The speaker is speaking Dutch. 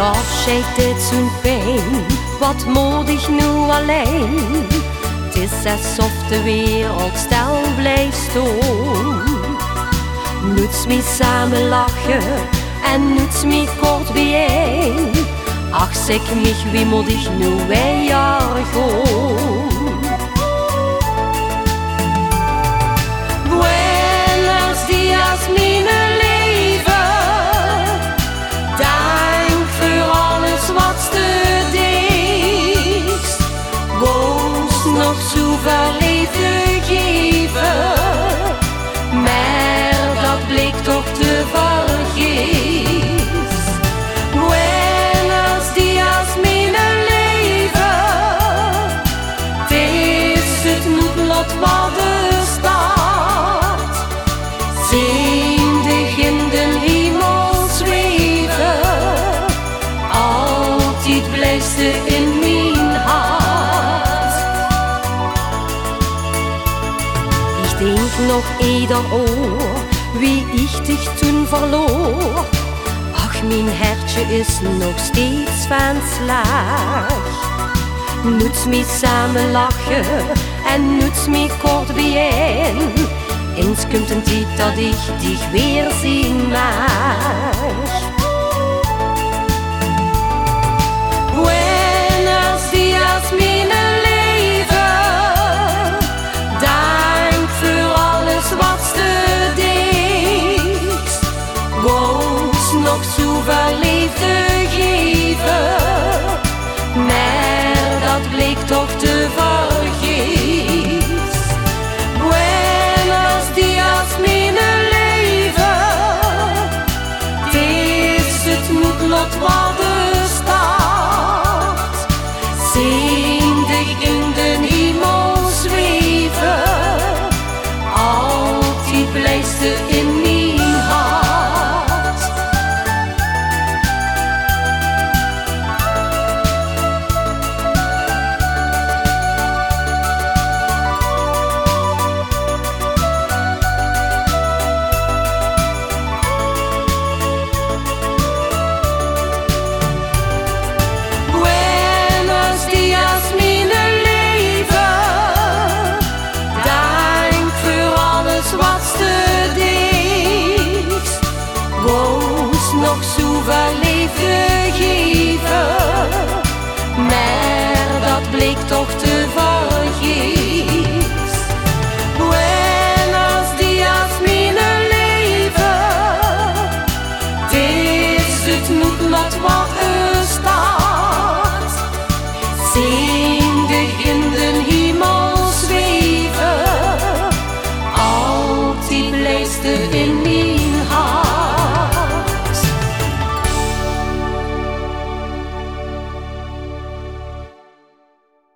afscheid deed zo'n pijn, wat moet ik nu alleen? Het is alsof de wereld stil blijft staan. Nuts me samen lachen en nuts me kort bijeen. Ach, zeg mich, wie moet ik nu bij jaar gaan? Ze in mijn hart. Ik denk nog ieder oor wie ik dich toen verloor. Ach, mijn hertje is nog steeds van slag. Nuts me samen lachen en nuts me kort bijeen. Eens komt een tijd dat ik dich weer zien mag. Woens nog zoveel liefde geven. Maar dat bleek toch te vergeefs. Buenos dias, mijn leven. Het is het noodlot wat er staat. Zindig in de hemel zweven. Altijd blijft ze in nog zoveel liefde geven. Maar dat bleek toch te vergeefs. Buenos dias, mijn leven. Het is het noodlot wat